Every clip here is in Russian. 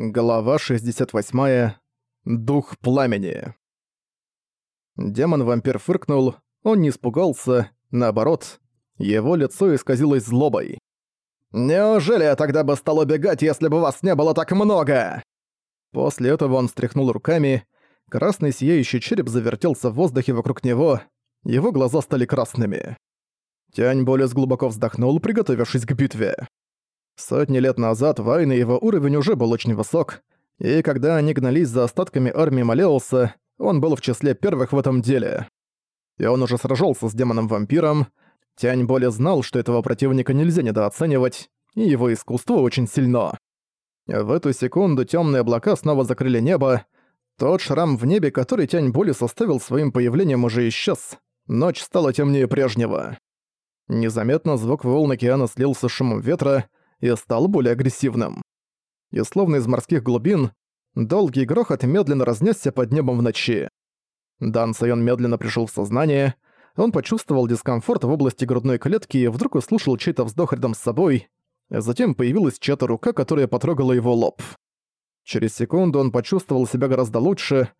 Глава 68. Дух пламени. Демон-вампир фыркнул, он не испугался, наоборот, его лицо исказилось злобой. «Неужели я тогда бы стал убегать, если бы вас не было так много?» После этого он встряхнул руками, красный сияющий череп завертелся в воздухе вокруг него, его глаза стали красными. Тянь Болес глубоко вздохнул, приготовившись к битве. Сотни лет назад Вайн и его уровень уже был очень высок, и когда они гнались за остатками армии Малеуса, он был в числе первых в этом деле. И он уже сражался с демоном-вампиром. Тянь более знал, что этого противника нельзя недооценивать, и его искусство очень сильно. В эту секунду темные облака снова закрыли небо. Тот шрам в небе, который Тянь Боли составил своим появлением, уже исчез. Ночь стала темнее прежнего. Незаметно звук волн океана слился с шумом ветра, и стал более агрессивным. И словно из морских глубин, долгий грохот медленно разнесся под небом в ночи. Дан Сайон медленно пришел в сознание, он почувствовал дискомфорт в области грудной клетки и вдруг услышал чей-то вздох рядом с собой, затем появилась чья-то рука, которая потрогала его лоб. Через секунду он почувствовал себя гораздо лучше.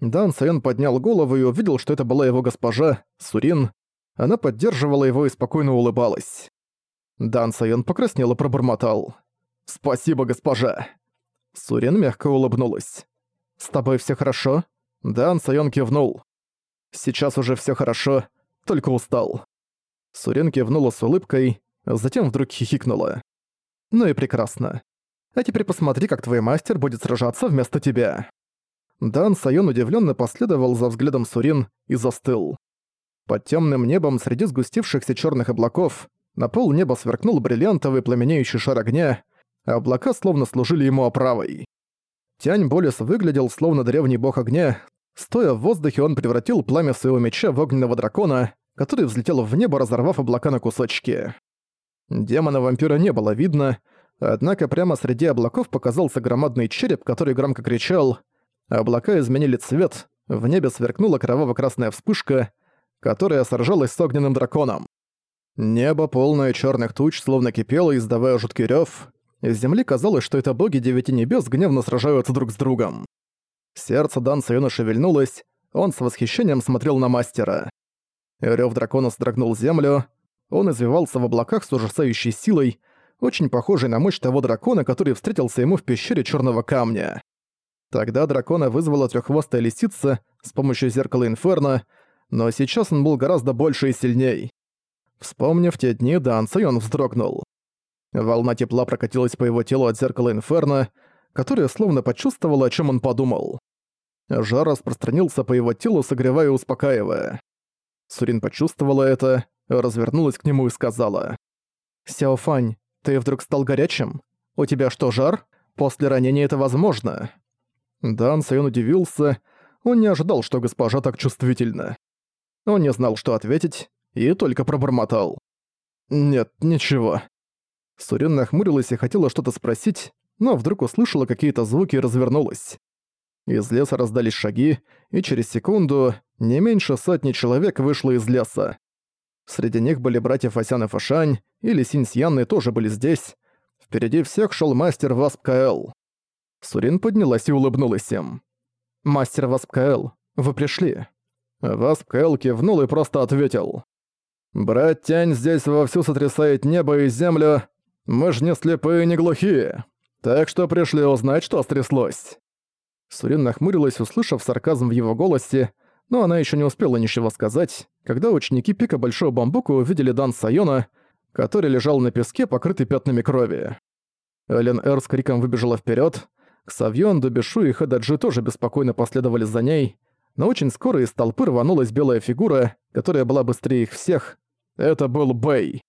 Дан Сайон поднял голову и увидел, что это была его госпожа, Сурин. Она поддерживала его и спокойно улыбалась. Дан Сайон покраснел и пробормотал. «Спасибо, госпожа!» Сурен мягко улыбнулась. «С тобой все хорошо?» Дан Сайон кивнул. «Сейчас уже все хорошо, только устал». Сурен кивнула с улыбкой, затем вдруг хихикнула. «Ну и прекрасно. А теперь посмотри, как твой мастер будет сражаться вместо тебя». Дан Сайон удивленно последовал за взглядом Сурин и застыл. Под темным небом среди сгустившихся черных облаков на пол неба сверкнул бриллиантовый пламенеющий шар огня, а облака словно служили ему оправой. Тянь Болес выглядел словно древний бог огня. Стоя в воздухе, он превратил пламя своего меча в огненного дракона, который взлетел в небо, разорвав облака на кусочки. Демона-вампира не было видно, однако прямо среди облаков показался громадный череп, который громко кричал. Облака изменили цвет, в небе сверкнула кроваво-красная вспышка, которая сражалась с огненным драконом. Небо, полное черных туч, словно кипело, издавая жуткий рев. Из земли казалось, что это боги девяти небес гневно сражаются друг с другом. Сердце Дан Сайона шевельнулось, он с восхищением смотрел на мастера. Рёв дракона сдрогнул землю, он извивался в облаках с ужасающей силой, очень похожей на мощь того дракона, который встретился ему в пещере черного камня. Тогда дракона вызвала треххвостая лисица с помощью зеркала Инферно, но сейчас он был гораздо больше и сильней. Вспомнив те дни, Дан Сайон вздрогнул. Волна тепла прокатилась по его телу от зеркала Инферно, которое словно почувствовало, о чем он подумал. Жар распространился по его телу, согревая и успокаивая. Сурин почувствовала это, развернулась к нему и сказала. «Сяофань, ты вдруг стал горячим? У тебя что, жар? После ранения это возможно?» Дан Сайон удивился, он не ожидал, что госпожа так чувствительна. Он не знал, что ответить, и только пробормотал. «Нет, ничего». Сурин нахмурилась и хотела что-то спросить, но вдруг услышала какие-то звуки и развернулась. Из леса раздались шаги, и через секунду не меньше сотни человек вышло из леса. Среди них были братья Фасян и Фашань, и Лисинь с Янной тоже были здесь. Впереди всех шел мастер Васп КЛ. Сурин поднялась и улыбнулась им. «Мастер Васп КЛ, вы пришли». Васп КЛ кивнул и просто ответил. Брат Тянь здесь вовсю сотрясает небо и землю. Мы ж не слепые, не глухие. Так что пришли узнать, что стряслось». Сурин нахмурилась, услышав сарказм в его голосе, но она еще не успела ничего сказать, когда ученики пика Большого Бамбука увидели Дан Сайона, который лежал на песке, покрытый пятнами крови. Элен Эр с криком выбежала вперед. Ксавьон, Дубишу и Хададжи тоже беспокойно последовали за ней, но очень скоро из толпы рванулась белая фигура, которая была быстрее их всех. Это был Бэй.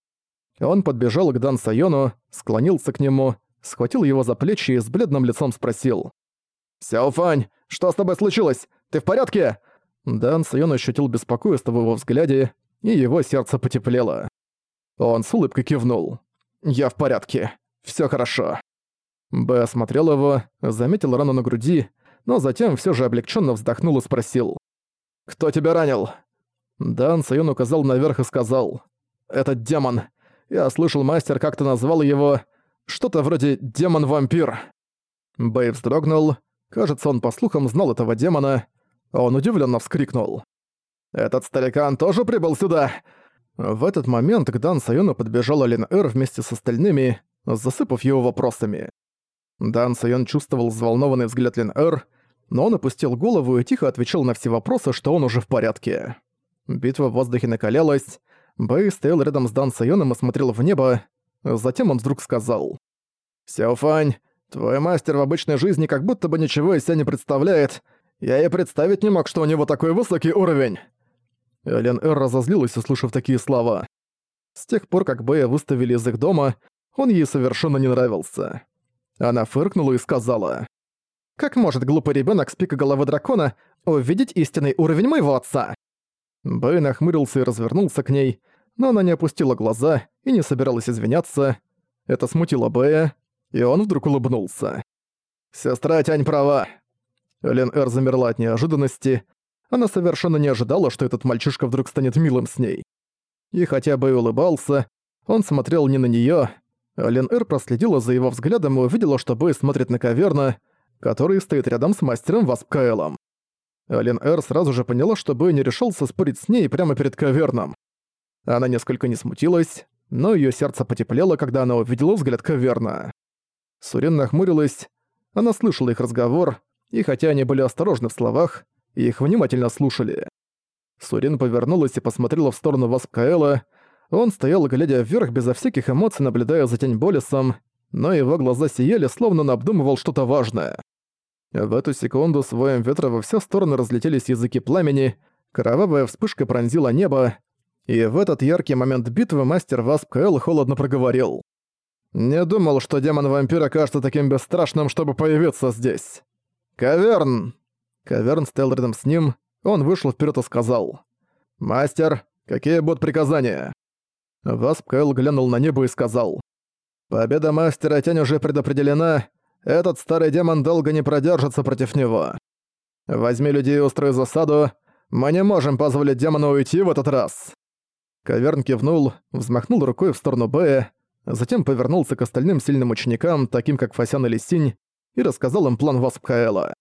Он подбежал к Дан Сайону, склонился к нему, схватил его за плечи и с бледным лицом спросил. «Сяофань, что с тобой случилось? Ты в порядке?» Дан Сайон ощутил беспокойство в его взгляде, и его сердце потеплело. Он с улыбкой кивнул. «Я в порядке. Всё хорошо». Б осмотрел его, заметил рану на груди, но затем всё же облегчённо вздохнул и спросил. «Кто тебя ранил?» Дан Сайон указал наверх и сказал. «Этот демон. Я слышал, мастер как-то назвал его... Что-то вроде демон-вампир». Бэй вздрогнул. Кажется, он по слухам знал этого демона. Он удивленно вскрикнул. «Этот старикан тоже прибыл сюда!» В этот момент к Дан Сайону подбежала Лин Эр вместе с остальными, засыпав его вопросами. Дан Сайон чувствовал взволнованный взгляд Лин Эр, но он опустил голову и тихо отвечал на все вопросы, что он уже в порядке. Битва в воздухе накалялась, Бэй стоял рядом с Дан Сайоном и смотрел в небо, затем он вдруг сказал. «Сяофань, твой мастер в обычной жизни как будто бы ничего из себя не представляет. Я и представить не мог, что у него такой высокий уровень». Лен Эр разозлилась, услышав такие слова. С тех пор, как Бэя выставили из их дома, он ей совершенно не нравился. Она фыркнула и сказала. «Как может глупый ребенок с пика головы дракона увидеть истинный уровень моего отца?» Бэй нахмурился и развернулся к ней, но она не опустила глаза и не собиралась извиняться. Это смутило Бэя, и он вдруг улыбнулся. «Сестра Тянь права». Лен Эр замерла от неожиданности. Она совершенно не ожидала, что этот мальчишка вдруг станет милым с ней. И хотя Бэй улыбался, он смотрел не на неё. Лен Эр проследила за его взглядом и увидела, что Бэй смотрит на Каверна, который стоит рядом с мастером Васп Каэлом. Лен Эр сразу же поняла, что Бэй не решился спорить с ней прямо перед Каверном. Она несколько не смутилась, но её сердце потеплело, когда она увидела взгляд Каверна. Сурен нахмурилась, она слышала их разговор, и хотя они были осторожны в словах, их внимательно слушали. Сурин повернулась и посмотрела в сторону Васкаэла. Он стоял, глядя вверх безо всяких эмоций, наблюдая за тень Болесом, но его глаза сияли, словно он обдумывал что-то важное. В эту секунду с воем ветра во все стороны разлетелись языки пламени, кровавая вспышка пронзила небо, и в этот яркий момент битвы мастер Васп Каэл холодно проговорил. «Не думал, что демон-вампир окажется таким бесстрашным, чтобы появиться здесь. Каверн!» Каверн стоял рядом с ним, он вышел вперед и сказал. «Мастер, какие будут приказания?» Васп Каэл глянул на небо и сказал. «Победа мастера тень уже предопределена, этот старый демон долго не продержится против него. Возьми людей и устрой засаду, мы не можем позволить демону уйти в этот раз». Каверн кивнул, взмахнул рукой в сторону Бэя, затем повернулся к остальным сильным ученикам, таким как Фасян или Синь, и рассказал им план Васпкаэла.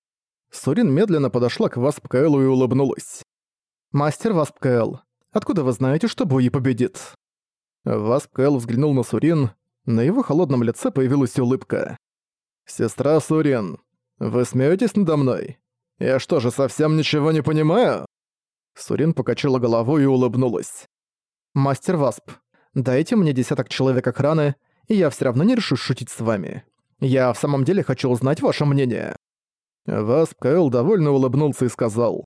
Сурин медленно подошла к Васпкаэлу и улыбнулась. «Мастер Васпкаэл, откуда вы знаете, что Буи победит?» Васпкаэл взглянул на Сурин, на его холодном лице появилась улыбка. «Сестра Сурин, вы смеетесь надо мной? Я что же, совсем ничего не понимаю?» Сурин покачала головой и улыбнулась. «Мастер Васп, дайте мне десяток человек охраны, и я все равно не решу шутить с вами. Я в самом деле хочу узнать ваше мнение». Васп Каэл довольно улыбнулся и сказал.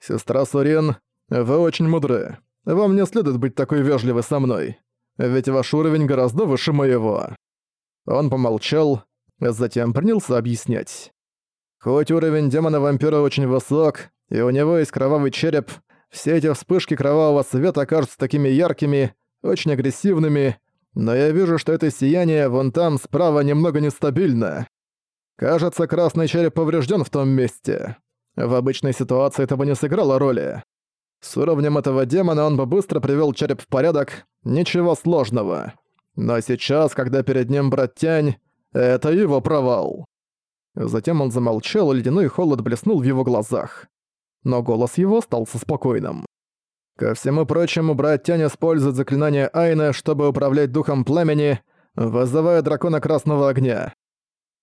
«Сестра Сурин, вы очень мудры. Вам не следует быть такой вежливой со мной, ведь ваш уровень гораздо выше моего». Он помолчал, затем принялся объяснять. Хоть уровень демона-вампира очень высок, и у него есть кровавый череп, все эти вспышки кровавого света окажутся такими яркими, очень агрессивными, но я вижу, что это сияние вон там справа немного нестабильно. Кажется, красный череп поврежден в том месте. В обычной ситуации это бы не сыграло роли. С уровнем этого демона он бы быстро привел череп в порядок, ничего сложного. Но сейчас, когда перед ним брат Тянь, это его провал. Затем он замолчал, ледяной холод блеснул в его глазах но голос его остался спокойным. Ко всему прочему, брат Тянь использует заклинание Айна, чтобы управлять духом пламени, вызывая дракона красного огня.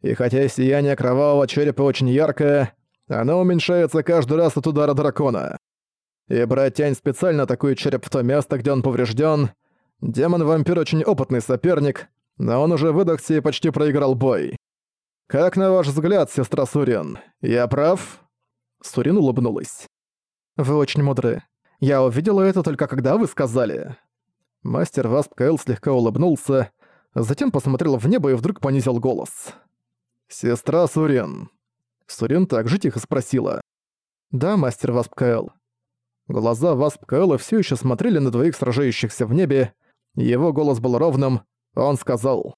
И хотя сияние кровавого черепа очень яркое, оно уменьшается каждый раз от удара дракона. И брат Тянь специально атакует череп в то место, где он поврежден. Демон-вампир очень опытный соперник, но он уже выдохся и почти проиграл бой. Как на ваш взгляд, сестра Сурин, я прав? Сурин улыбнулась. «Вы очень мудры. Я увидела это только когда вы сказали». Мастер Васп Каэл слегка улыбнулся, затем посмотрел в небо и вдруг понизил голос. «Сестра Сурин». Сурин также тихо спросила. «Да, мастер Васп Каэл». Глаза Васп Каэла всё ещё смотрели на двоих сражающихся в небе, его голос был ровным, он сказал.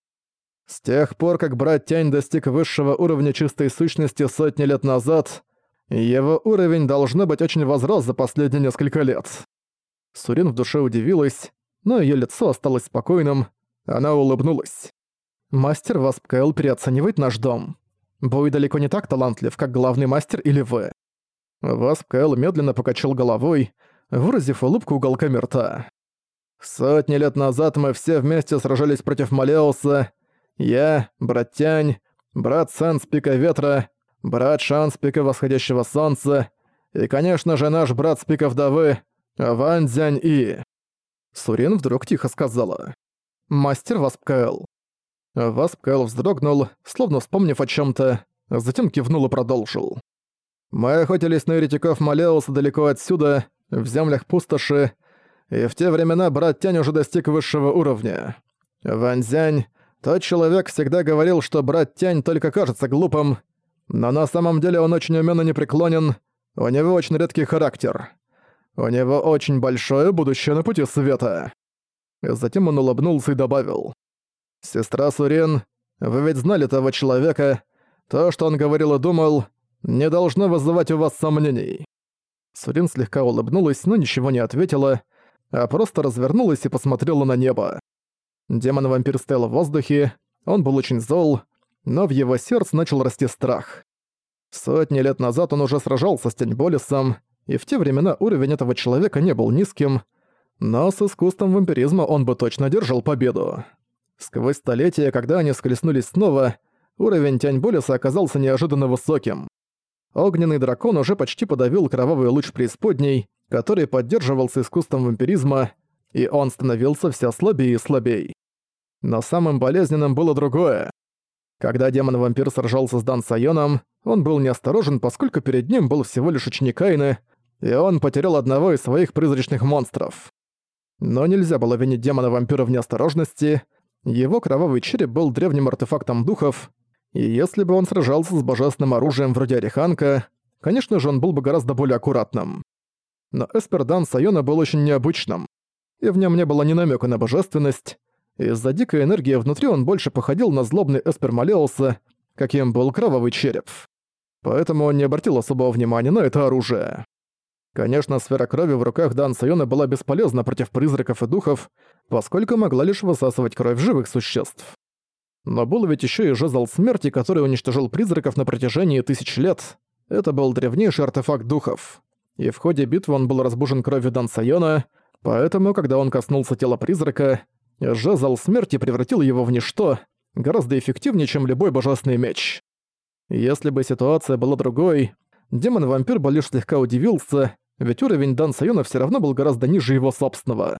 «С тех пор, как брат Тянь достиг высшего уровня чистой сущности сотни лет назад, его уровень должно быть очень возрос за последние несколько лет. Сурин в душе удивилась, но её лицо осталось спокойным, она улыбнулась. «Мастер Васпкаэл переоценивает наш дом. Буй далеко не так талантлив, как главный мастер или вы». Васп Кэл медленно покачал головой, выразив улыбку уголками рта. «Сотни лет назад мы все вместе сражались против Малеуса. Я, брат Тянь, брат Сэн с Пика Ветра, брат Шан с Пика Восходящего Солнца и, конечно же, наш брат с Пика Вдовы, Ван Дзянь И». Сурин вдруг тихо сказала. «Мастер Васп Кэл». Васп Кэл вздрогнул, словно вспомнив о чем то затем кивнул и продолжил. «Мы охотились на еретиков Малеуса далеко отсюда, в землях пустоши, и в те времена брат Тянь уже достиг высшего уровня. Ванзянь, тот человек всегда говорил, что брат Тянь только кажется глупым, но на самом деле он очень умён и непреклонен, у него очень редкий характер. У него очень большое будущее на пути света». Затем он улыбнулся и добавил. «Сестра Сурен, вы ведь знали того человека. То, что он говорил и думал, не должно вызывать у вас сомнений». Сурин слегка улыбнулась, но ничего не ответила, а просто развернулась и посмотрела на небо. Демон-вампир стоял в воздухе, он был очень зол, но в его сердце начал расти страх. Сотни лет назад он уже сражался с Теньболисом, и в те времена уровень этого человека не был низким, но с искусством вампиризма он бы точно держал победу. Сквозь столетия, когда они схлестнулись снова, уровень Тяньболиса оказался неожиданно высоким. Огненный дракон уже почти подавил кровавый луч преисподней, который поддерживался искусством вампиризма, и он становился все слабее и слабее. Но самым болезненным было другое. Когда демон-вампир сражался с Дан Сайоном, он был неосторожен, поскольку перед ним был всего лишь ученик Кайны, и он потерял одного из своих призрачных монстров. Но нельзя было винить демона-вампира в неосторожности, его кровавый череп был древним артефактом духов, и если бы он сражался с божественным оружием вроде Ореханка, конечно же, он был бы гораздо более аккуратным. Но Эспердан Сайона был очень необычным, и в нем не было ни намека на божественность. Из-за дикой энергии внутри он больше походил на злобный Эспер Малеуса, каким был кровавый череп. Поэтому он не обратил особого внимания на это оружие. Конечно, сфера крови в руках Дан Сайона была бесполезна против призраков и духов, поскольку могла лишь высасывать кровь живых существ. Но был ведь еще и жезл смерти, который уничтожил призраков на протяжении тысяч лет. Это был древнейший артефакт духов. И в ходе битвы он был разбужен кровью Дан Сайона, поэтому, когда он коснулся тела призрака, жезл смерти превратил его в ничто, гораздо эффективнее, чем любой божественный меч. Если бы ситуация была другой, демон-вампир бы лишь слегка удивился, ведь уровень Дан Сайона все равно был гораздо ниже его собственного.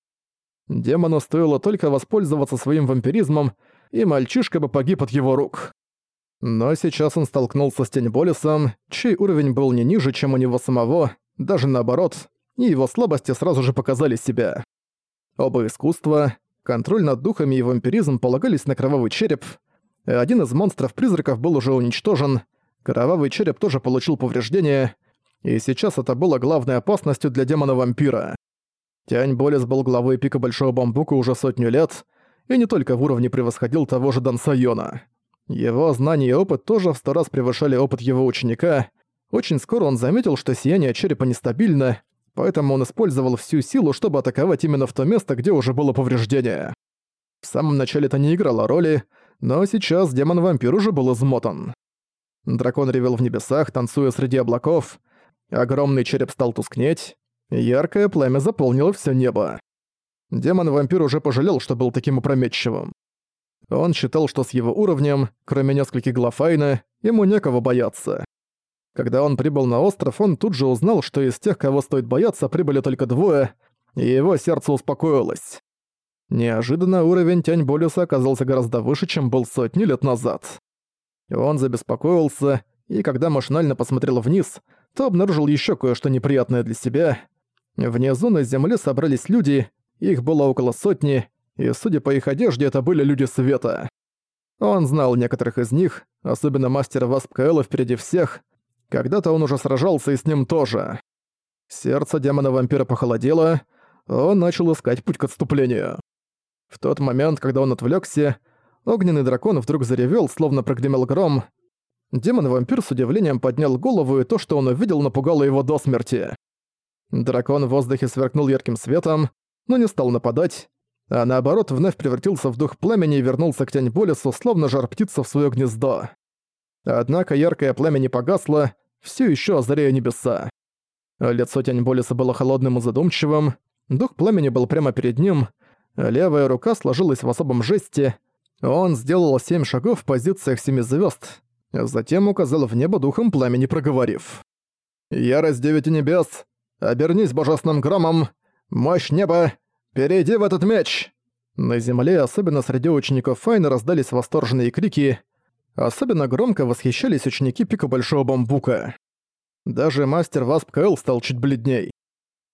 Демону стоило только воспользоваться своим вампиризмом, и мальчишка бы погиб от его рук. Но сейчас он столкнулся с Тенеболисом, чей уровень был не ниже, чем у него самого, даже наоборот, и его слабости сразу же показали себя. Оба искусства, контроль над духами и вампиризм полагались на кровавый череп. Один из монстров-призраков был уже уничтожен, кровавый череп тоже получил повреждения, и сейчас это было главной опасностью для демона-вампира. Тянь Болес был главой пика Большого Бамбука уже сотню лет, и не только в уровне превосходил того же Дан Сайона. Его знания и опыт тоже в сто раз превышали опыт его ученика. Очень скоро он заметил, что сияние черепа нестабильно, поэтому он использовал всю силу, чтобы атаковать именно в то место, где уже было повреждение. В самом начале это не играло роли, но сейчас демон-вампир уже был измотан. Дракон ревел в небесах, танцуя среди облаков, Огромный череп стал тускнеть, яркое пламя заполнило все небо. Демон-вампир уже пожалел, что был таким опрометчивым. Он считал, что с его уровнем, кроме нескольких Глафайна, ему некого бояться. Когда он прибыл на остров, он тут же узнал, что из тех, кого стоит бояться, прибыли только двое, и его сердце успокоилось. Неожиданно уровень Тянь Болюса оказался гораздо выше, чем был сотни лет назад. Он забеспокоился, и когда машинально посмотрел вниз, то обнаружил еще кое-что неприятное для себя. Внизу на земле собрались люди, их было около сотни, и, судя по их одежде, это были люди света. Он знал некоторых из них, особенно мастера Васп Каэла впереди всех. Когда-то он уже сражался и с ним тоже. Сердце демона-вампира похолодело, он начал искать путь к отступлению. В тот момент, когда он отвлекся, огненный дракон вдруг заревел, словно прогремел гром, Демон-вампир с удивлением поднял голову, и то, что он увидел, напугало его до смерти. Дракон в воздухе сверкнул ярким светом, но не стал нападать, а наоборот вновь превратился в дух пламени и вернулся к тень Болесу, словно жар птица в своё гнездо. Однако яркое пламя не погасло, все еще озаряя небеса. Лицо Тяньболиса было холодным и задумчивым, дух пламени был прямо перед ним, левая рука сложилась в особом жесте, он сделал семь шагов в позициях семи звезд, затем указал в небо духом пламени, проговорив. «Ярость девяти небес, обернись божественным громом, мощь неба, перейди в этот меч!» На земле, особенно среди учеников Файна, раздались восторженные крики. Особенно громко восхищались ученики Пика Большого Бамбука. Даже мастер Васп Кэл стал чуть бледней.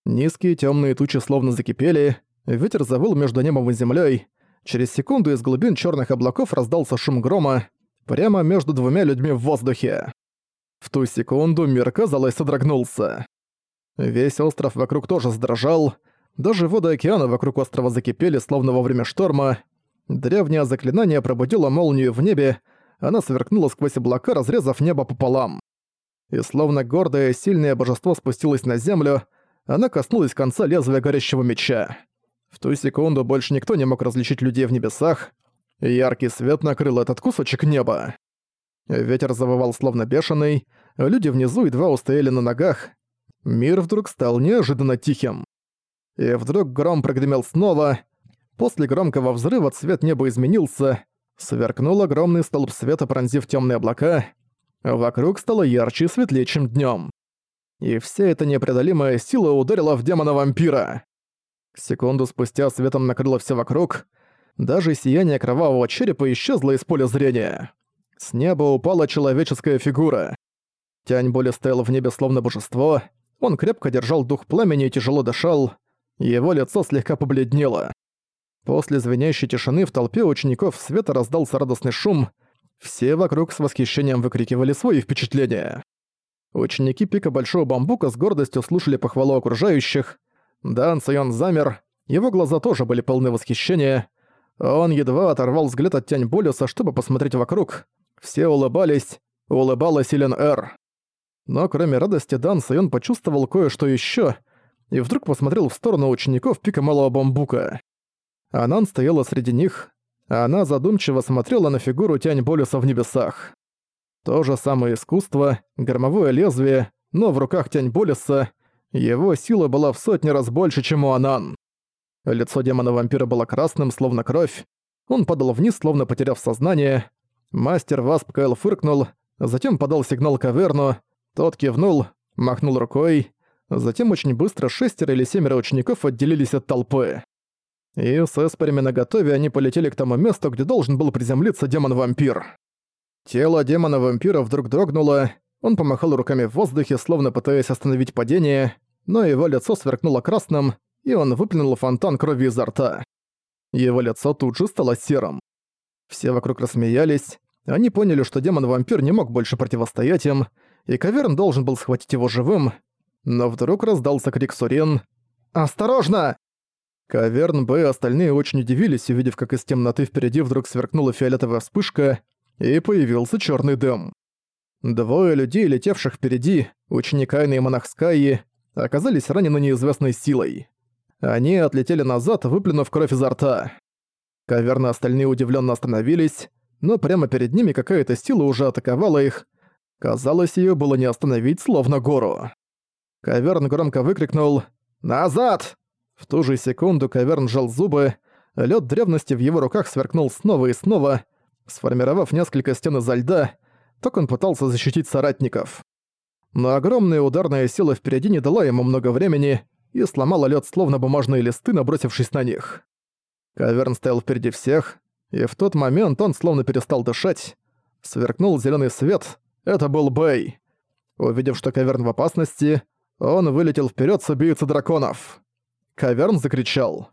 Низкие темные тучи словно закипели, ветер завыл между небом и землей. Через секунду из глубин черных облаков раздался шум грома прямо между двумя людьми в воздухе. В ту секунду мир, казалось, содрогнулся. Весь остров вокруг тоже сдрожал, даже воды океана вокруг острова закипели, словно во время шторма. Древнее заклинание пробудило молнию в небе, она сверкнула сквозь облака, разрезав небо пополам и словно гордое сильное божество спустилось на землю, она коснулась конца лезвия горящего меча. В ту секунду больше никто не мог различить людей в небесах, яркий свет накрыл этот кусочек неба. Ветер завывал словно бешеный, люди внизу едва устояли на ногах. Мир вдруг стал неожиданно тихим. И вдруг гром прогремел снова. После громкого взрыва цвет неба изменился, сверкнул огромный столб света, пронзив темные облака, Вокруг стало ярче и светлее, чем днём. И вся эта непреодолимая сила ударила в демона-вампира. Секунду спустя светом накрыло все вокруг. Даже сияние кровавого черепа исчезло из поля зрения. С неба упала человеческая фигура. Тянь боли стоял в небе словно божество. Он крепко держал дух пламени и тяжело дышал. Его лицо слегка побледнело. После звенящей тишины в толпе учеников света раздался радостный шум — все вокруг с восхищением выкрикивали свои впечатления. Ученики пика Большого Бамбука с гордостью слушали похвалу окружающих. Дан Сайон замер, его глаза тоже были полны восхищения. Он едва оторвал взгляд от тень Болюса, чтобы посмотреть вокруг. Все улыбались, улыбалась Илен Эр. Но кроме радости Дан Сайон почувствовал кое-что еще и вдруг посмотрел в сторону учеников пика Малого Бамбука. Анан стояла среди них, она задумчиво смотрела на фигуру Тянь Болюса в небесах. То же самое искусство, громовое лезвие, но в руках Тянь Болюса его сила была в сотни раз больше, чем у Анан. Лицо демона-вампира было красным, словно кровь. Он падал вниз, словно потеряв сознание. Мастер Васп Кайл фыркнул, затем подал сигнал Каверну. Тот кивнул, махнул рукой. Затем очень быстро шестеро или семеро учеников отделились от толпы и с эспорями наготове они полетели к тому месту, где должен был приземлиться демон-вампир. Тело демона-вампира вдруг дрогнуло, он помахал руками в воздухе, словно пытаясь остановить падение, но его лицо сверкнуло красным, и он выплюнул фонтан крови изо рта. Его лицо тут же стало серым. Все вокруг рассмеялись, они поняли, что демон-вампир не мог больше противостоять им, и Каверн должен был схватить его живым, но вдруг раздался крик Сурин «Осторожно!» Каверн Б и остальные очень удивились, увидев, как из темноты впереди вдруг сверкнула фиолетовая вспышка, и появился черный дым. Двое людей, летевших впереди, ученик Айны и монах Скайи, оказались ранены неизвестной силой. Они отлетели назад, выплюнув кровь изо рта. Каверны остальные удивленно остановились, но прямо перед ними какая-то сила уже атаковала их. Казалось, ее было не остановить, словно гору. Каверн громко выкрикнул «Назад!» В ту же секунду Каверн сжал зубы, лед древности в его руках сверкнул снова и снова, сформировав несколько стен изо льда, так он пытался защитить соратников. Но огромная ударная сила впереди не дала ему много времени и сломала лед словно бумажные листы, набросившись на них. Каверн стоял впереди всех, и в тот момент он словно перестал дышать. Сверкнул зеленый свет, это был Бэй. Увидев, что Каверн в опасности, он вылетел вперед с убийцей драконов. Каверн закричал.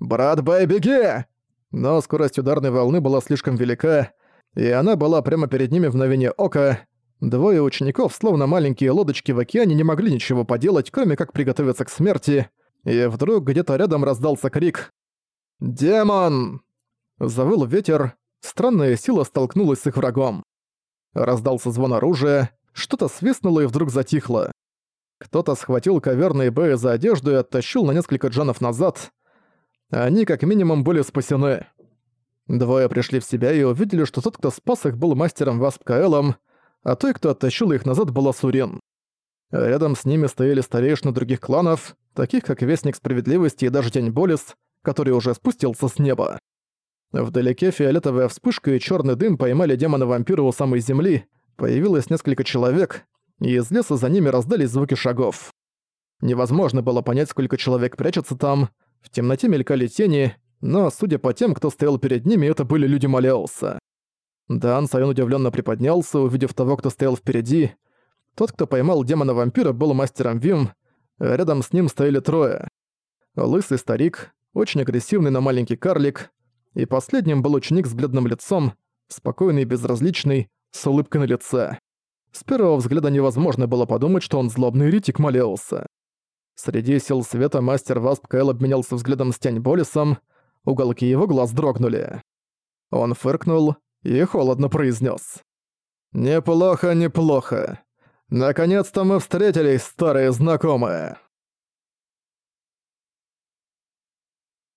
«Брат Бэй, беги!» Но скорость ударной волны была слишком велика, и она была прямо перед ними в мгновение ока. Двое учеников, словно маленькие лодочки в океане, не могли ничего поделать, кроме как приготовиться к смерти, и вдруг где-то рядом раздался крик «Демон!» Завыл ветер, странная сила столкнулась с их врагом. Раздался звон оружия, что-то свистнуло и вдруг затихло. Кто-то схватил каверны Бэя за одежду и оттащил на несколько джанов назад. Они как минимум были спасены. Двое пришли в себя и увидели, что тот, кто спас их, был мастером Васп Каэлом. а той, кто оттащил их назад, была Сурин. Рядом с ними стояли старейшины других кланов, таких как Вестник Справедливости и даже Тень Болис, который уже спустился с неба. Вдалеке фиолетовая вспышка и черный дым поймали демона-вампира у самой земли, появилось несколько человек, и из леса за ними раздались звуки шагов. Невозможно было понять, сколько человек прячется там, в темноте мелькали тени, но, судя по тем, кто стоял перед ними, это были люди Малеуса. Дан Сайон удивленно приподнялся, увидев того, кто стоял впереди. Тот, кто поймал демона-вампира, был мастером Вим, рядом с ним стояли трое. Лысый старик, очень агрессивный, но маленький карлик, и последним был ученик с бледным лицом, спокойный и безразличный, с улыбкой на лице. С первого взгляда невозможно было подумать, что он злобный ритик Малеуса. Среди сил света мастер Васп Кайл обменялся взглядом с Тень Болисом, уголки его глаз дрогнули. Он фыркнул и холодно произнес: «Неплохо, неплохо. Наконец-то мы встретились, старые знакомые».